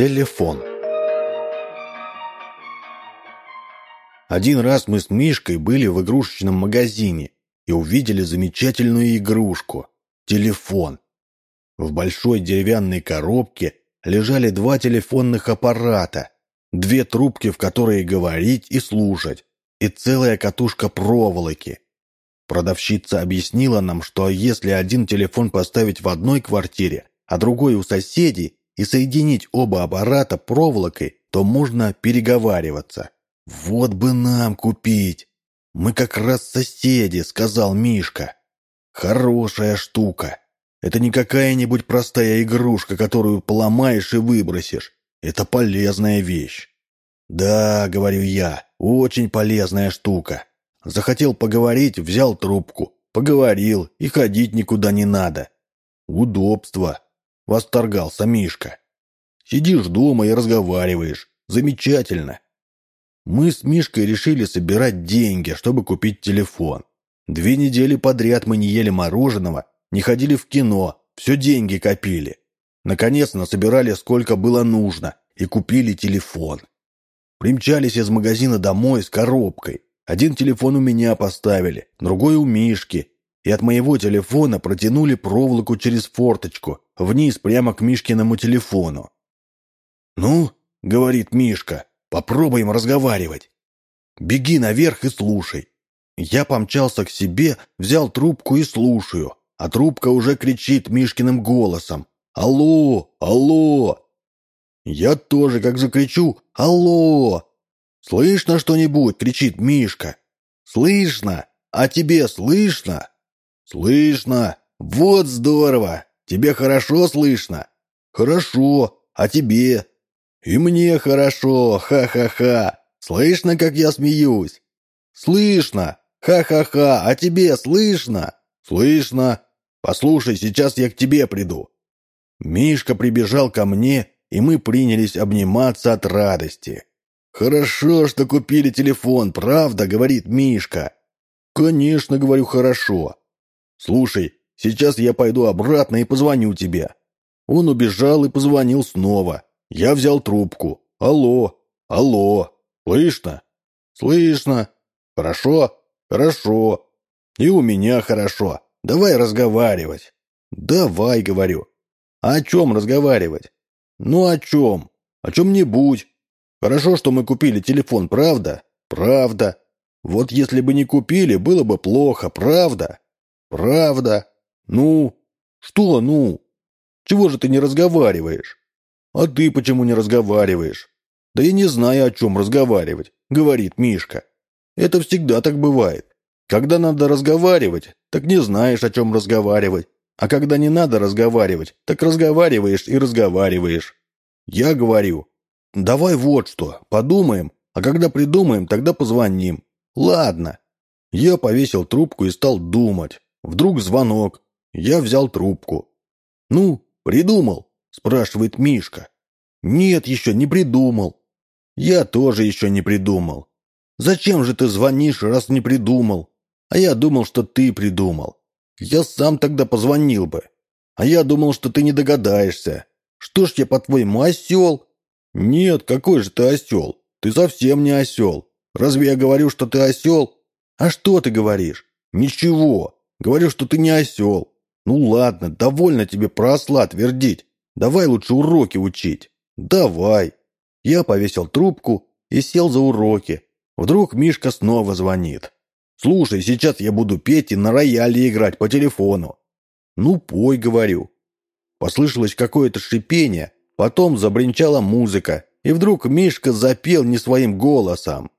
Телефон. Один раз мы с Мишкой были в игрушечном магазине и увидели замечательную игрушку – телефон. В большой деревянной коробке лежали два телефонных аппарата, две трубки, в которые говорить и слушать, и целая катушка проволоки. Продавщица объяснила нам, что если один телефон поставить в одной квартире, а другой у соседей, и соединить оба аппарата проволокой, то можно переговариваться. «Вот бы нам купить! Мы как раз соседи», — сказал Мишка. «Хорошая штука. Это не какая-нибудь простая игрушка, которую поломаешь и выбросишь. Это полезная вещь». «Да», — говорю я, — «очень полезная штука». Захотел поговорить, взял трубку, поговорил, и ходить никуда не надо. Удобство восторгался Мишка. «Сидишь дома и разговариваешь. Замечательно!» Мы с Мишкой решили собирать деньги, чтобы купить телефон. Две недели подряд мы не ели мороженого, не ходили в кино, все деньги копили. Наконец насобирали сколько было нужно и купили телефон. Примчались из магазина домой с коробкой. Один телефон у меня поставили, другой у Мишки, и от моего телефона протянули проволоку через форточку, вниз прямо к Мишкиному телефону. «Ну, — говорит Мишка, — попробуем разговаривать. Беги наверх и слушай». Я помчался к себе, взял трубку и слушаю, а трубка уже кричит Мишкиным голосом. «Алло! Алло!» Я тоже как закричу «Алло!» «Слышно что-нибудь?» — кричит Мишка. «Слышно! А тебе слышно?» «Слышно! Вот здорово! Тебе хорошо слышно?» «Хорошо! А тебе?» «И мне хорошо! Ха-ха-ха! Слышно, как я смеюсь?» «Слышно! Ха-ха-ха! А тебе слышно?» «Слышно! Послушай, сейчас я к тебе приду!» Мишка прибежал ко мне, и мы принялись обниматься от радости. «Хорошо, что купили телефон, правда?» — говорит Мишка. «Конечно, — говорю, — хорошо. «Слушай, сейчас я пойду обратно и позвоню тебе». Он убежал и позвонил снова. Я взял трубку. «Алло, алло, слышно?» «Слышно. Хорошо, хорошо. И у меня хорошо. Давай разговаривать». «Давай», — говорю. «А о чем разговаривать?» «Ну, о чем? О чем-нибудь. Хорошо, что мы купили телефон, правда?» «Правда. Вот если бы не купили, было бы плохо, правда?» «Правда? Ну? Что ну? Чего же ты не разговариваешь? А ты почему не разговариваешь?» «Да я не знаю, о чем разговаривать», — говорит Мишка. «Это всегда так бывает. Когда надо разговаривать, так не знаешь, о чем разговаривать. А когда не надо разговаривать, так разговариваешь и разговариваешь. Я говорю, давай вот что, подумаем, а когда придумаем, тогда позвоним. Ладно. Я повесил трубку и стал думать. Вдруг звонок. Я взял трубку. «Ну, придумал?» – спрашивает Мишка. «Нет, еще не придумал». «Я тоже еще не придумал». «Зачем же ты звонишь, раз не придумал?» «А я думал, что ты придумал». «Я сам тогда позвонил бы». «А я думал, что ты не догадаешься». «Что ж я, по-твоему, осел?» «Нет, какой же ты осел? Ты совсем не осел. Разве я говорю, что ты осел?» «А что ты говоришь?» «Ничего. Говорю, что ты не осел. Ну ладно, довольно тебе про осла твердить. Давай лучше уроки учить. Давай. Я повесил трубку и сел за уроки. Вдруг Мишка снова звонит. Слушай, сейчас я буду петь и на рояле играть по телефону. Ну, пой, говорю. Послышалось какое-то шипение, потом забринчала музыка, и вдруг Мишка запел не своим голосом.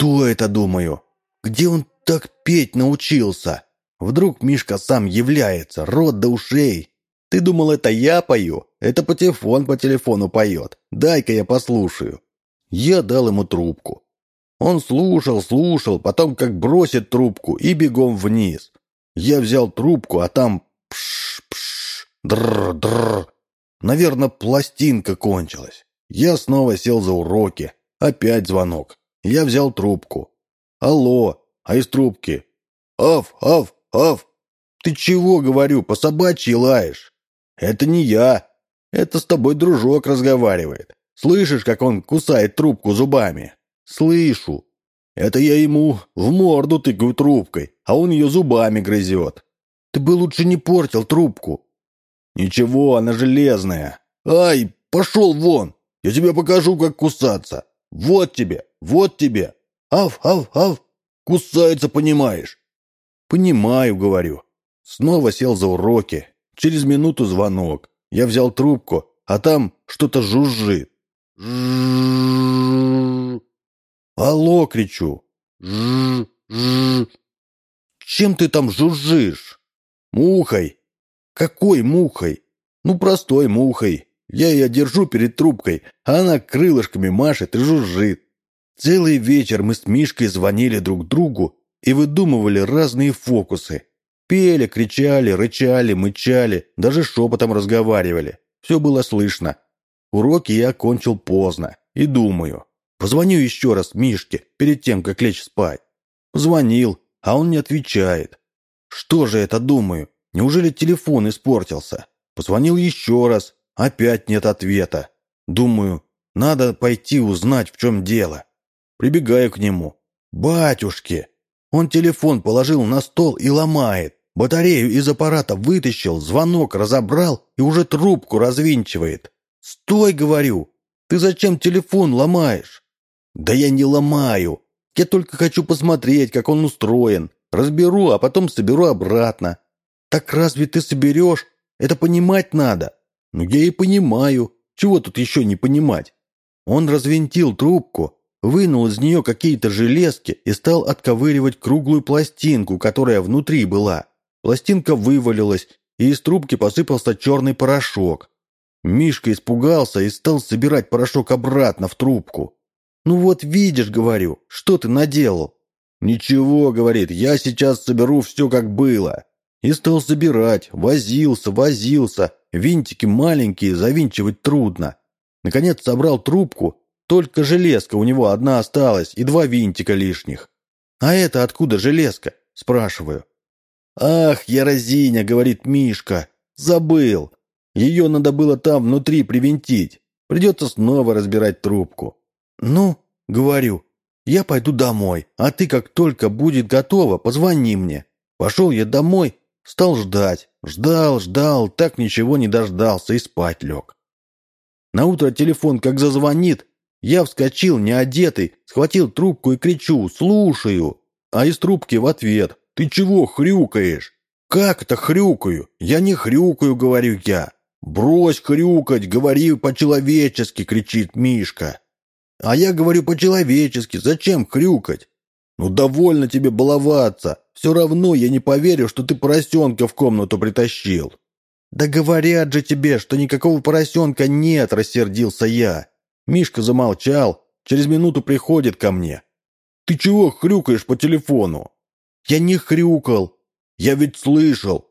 Что это, думаю? Где он так петь научился? Вдруг Мишка сам является, рот до ушей. Ты думал, это я пою? Это патефон по телефону поет. Дай-ка я послушаю». Я дал ему трубку. Он слушал, слушал, потом как бросит трубку и бегом вниз. Я взял трубку, а там пш-пш, др-др. Наверное, пластинка кончилась. Я снова сел за уроки. Опять звонок. Я взял трубку. «Алло!» А из трубки. «Ав, ав, ав!» «Ты чего, говорю, по собачьи лаешь?» «Это не я. Это с тобой дружок разговаривает. Слышишь, как он кусает трубку зубами?» «Слышу. Это я ему в морду тыкаю трубкой, а он ее зубами грызет. Ты бы лучше не портил трубку». «Ничего, она железная. Ай, пошел вон! Я тебе покажу, как кусаться. Вот тебе, вот тебе. Ав, ав, ав. Кусается, понимаешь?» «Понимаю», — говорю. Снова сел за уроки. Через минуту звонок. Я взял трубку, а там что-то жужжит. «Алло!» — кричу. «Чем ты там жужжишь?» «Мухой». «Какой мухой?» «Ну, простой мухой. Я ее держу перед трубкой, а она крылышками машет и жужжит. Целый вечер мы с Мишкой звонили друг другу и выдумывали разные фокусы. Пели, кричали, рычали, мычали, даже шепотом разговаривали. Все было слышно. Уроки я окончил поздно и думаю, позвоню еще раз Мишке перед тем, как лечь спать. Позвонил, а он не отвечает. Что же это, думаю, неужели телефон испортился? Позвонил еще раз, Опять нет ответа. Думаю, надо пойти узнать, в чем дело. Прибегаю к нему. «Батюшки!» Он телефон положил на стол и ломает. Батарею из аппарата вытащил, звонок разобрал и уже трубку развинчивает. «Стой!» — говорю. «Ты зачем телефон ломаешь?» «Да я не ломаю. Я только хочу посмотреть, как он устроен. Разберу, а потом соберу обратно». «Так разве ты соберешь? Это понимать надо. Ну, я и понимаю. Чего тут еще не понимать? Он развинтил трубку, вынул из нее какие-то железки и стал отковыривать круглую пластинку, которая внутри была. Пластинка вывалилась, и из трубки посыпался черный порошок. Мишка испугался и стал собирать порошок обратно в трубку. «Ну вот видишь, — говорю, — что ты наделал?» «Ничего, — говорит, — я сейчас соберу все, как было». И стал собирать, возился, возился, Винтики маленькие, завинчивать трудно. Наконец собрал трубку, только железка у него одна осталась и два винтика лишних. «А это откуда железка?» – спрашиваю. «Ах, я разиня!» – говорит Мишка. «Забыл. Ее надо было там внутри привинтить. Придется снова разбирать трубку». «Ну, — говорю, — я пойду домой, а ты как только будет готово, позвони мне». Пошел я домой, стал ждать. Ждал, ждал, так ничего не дождался и спать лег. На утро телефон как зазвонит. Я вскочил, не одетый, схватил трубку и кричу «Слушаю!» А из трубки в ответ «Ты чего хрюкаешь?» «Как это хрюкаю? Я не хрюкаю», — говорю я. «Брось хрюкать, говори по-человечески», — кричит Мишка. А я говорю по-человечески, зачем хрюкать? «Ну, довольно тебе баловаться. Все равно я не поверю, что ты поросенка в комнату притащил». «Да говорят же тебе, что никакого поросенка нет», — рассердился я. Мишка замолчал, через минуту приходит ко мне. «Ты чего хрюкаешь по телефону?» «Я не хрюкал. Я ведь слышал».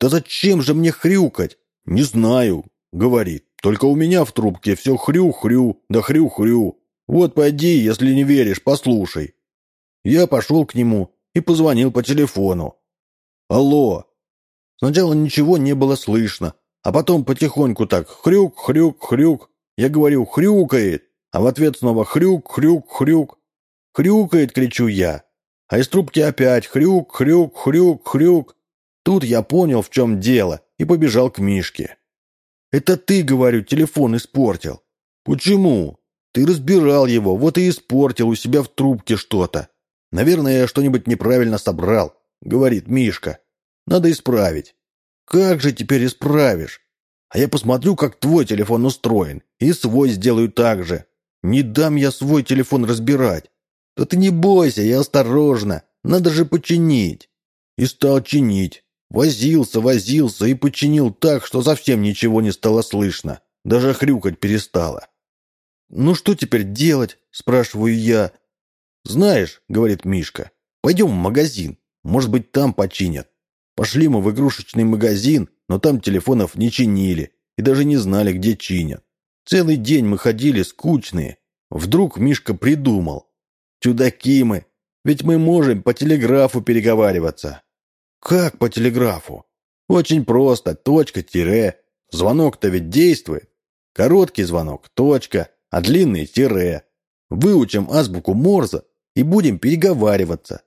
«Да зачем же мне хрюкать?» «Не знаю», — говорит. «Только у меня в трубке все хрю-хрю, да хрю-хрю. Вот пойди, если не веришь, послушай». Я пошел к нему и позвонил по телефону. «Алло!» Сначала ничего не было слышно, а потом потихоньку так хрюк, хрюк, хрюк. Я говорю «хрюкает», а в ответ снова хрюк, хрюк, хрюк. «Хрюкает!» — кричу я. А из трубки опять хрюк, хрюк, хрюк, хрюк. Тут я понял, в чем дело, и побежал к Мишке. «Это ты, — говорю, — телефон испортил». «Почему?» «Ты разбирал его, вот и испортил у себя в трубке что-то. «Наверное, я что-нибудь неправильно собрал», — говорит Мишка. «Надо исправить». «Как же теперь исправишь?» «А я посмотрю, как твой телефон устроен, и свой сделаю так же. Не дам я свой телефон разбирать». «Да ты не бойся, я осторожно. Надо же починить». И стал чинить. Возился, возился и починил так, что совсем ничего не стало слышно. Даже хрюкать перестало. «Ну что теперь делать?» – спрашиваю я. «Знаешь», – говорит Мишка, – «пойдем в магазин. Может быть, там починят». Пошли мы в игрушечный магазин, но там телефонов не чинили и даже не знали, где чинят. Целый день мы ходили скучные. Вдруг Мишка придумал. Чудаки мы, ведь мы можем по телеграфу переговариваться. Как по телеграфу? Очень просто, точка, тире. Звонок-то ведь действует. Короткий звонок, точка, а длинный тире. Выучим азбуку Морзе и будем переговариваться.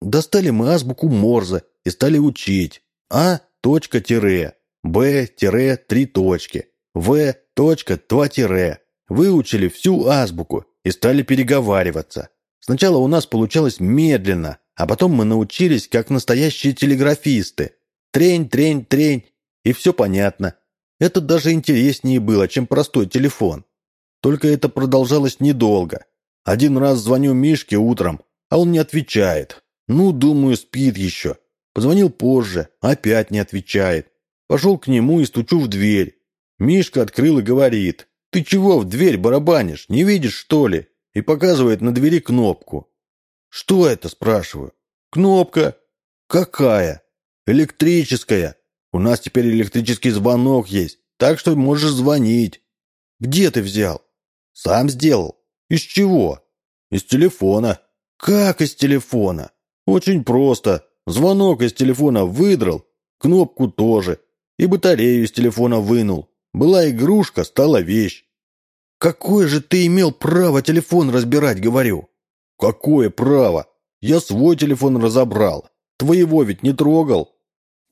Достали мы азбуку Морзе и стали учить. А, точка, тире. Б, тире, три точки. В, точка, два тире. Выучили всю азбуку и стали переговариваться. Сначала у нас получалось медленно, а потом мы научились, как настоящие телеграфисты. Трень, трень, трень, и все понятно. Это даже интереснее было, чем простой телефон. Только это продолжалось недолго. Один раз звоню Мишке утром, а он не отвечает. Ну, думаю, спит еще. Позвонил позже, опять не отвечает. Пошел к нему и стучу в дверь. Мишка открыл и говорит, «Ты чего в дверь барабанишь, не видишь, что ли?» И показывает на двери кнопку. «Что это?» – спрашиваю. «Кнопка». «Какая?» «Электрическая. У нас теперь электрический звонок есть, так что можешь звонить». «Где ты взял?» «Сам сделал». «Из чего?» «Из телефона». «Как из телефона?» «Очень просто. Звонок из телефона выдрал, кнопку тоже, и батарею из телефона вынул. Была игрушка, стала вещь. «Какое же ты имел право телефон разбирать, говорю?» «Какое право? Я свой телефон разобрал. Твоего ведь не трогал».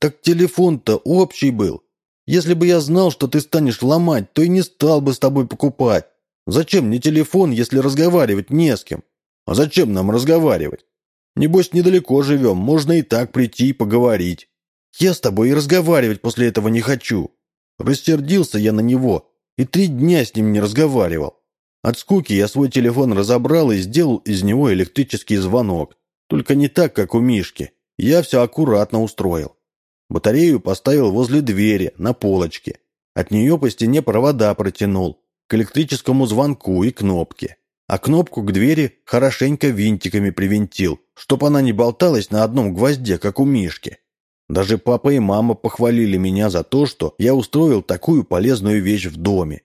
«Так телефон-то общий был. Если бы я знал, что ты станешь ломать, то и не стал бы с тобой покупать. Зачем мне телефон, если разговаривать не с кем? А зачем нам разговаривать? Небось, недалеко живем, можно и так прийти и поговорить. Я с тобой и разговаривать после этого не хочу». Рассердился я на него и три дня с ним не разговаривал. От скуки я свой телефон разобрал и сделал из него электрический звонок. Только не так, как у Мишки. Я все аккуратно устроил. Батарею поставил возле двери, на полочке. От нее по стене провода протянул, к электрическому звонку и кнопке. А кнопку к двери хорошенько винтиками привинтил, чтоб она не болталась на одном гвозде, как у Мишки. Даже папа и мама похвалили меня за то, что я устроил такую полезную вещь в доме.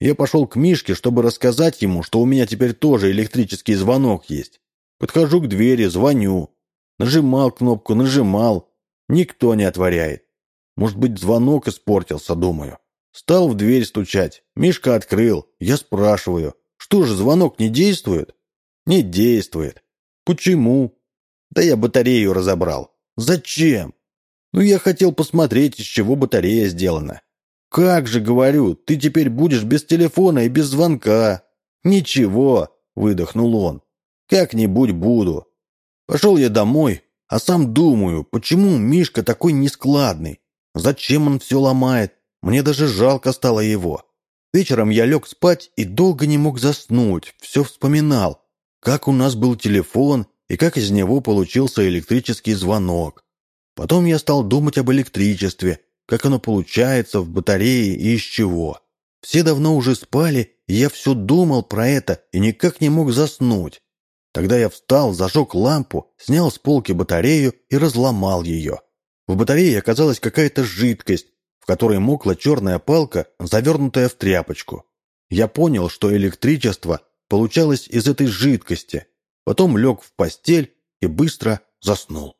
Я пошел к Мишке, чтобы рассказать ему, что у меня теперь тоже электрический звонок есть. Подхожу к двери, звоню. Нажимал кнопку, нажимал. Никто не отворяет. Может быть, звонок испортился, думаю. Стал в дверь стучать. Мишка открыл. Я спрашиваю, что же, звонок не действует? Не действует. Почему? Да я батарею разобрал. Зачем? Ну, я хотел посмотреть, из чего батарея сделана. «Как же, говорю, ты теперь будешь без телефона и без звонка». «Ничего», — выдохнул он. «Как-нибудь буду». Пошел я домой, а сам думаю, почему Мишка такой нескладный? Зачем он все ломает? Мне даже жалко стало его. Вечером я лег спать и долго не мог заснуть, все вспоминал, как у нас был телефон и как из него получился электрический звонок. Потом я стал думать об электричестве, как оно получается в батарее и из чего. Все давно уже спали, и я все думал про это и никак не мог заснуть. Тогда я встал, зажег лампу, снял с полки батарею и разломал ее. В батарее оказалась какая-то жидкость, в которой мокла черная палка, завернутая в тряпочку. Я понял, что электричество получалось из этой жидкости. Потом лег в постель и быстро заснул.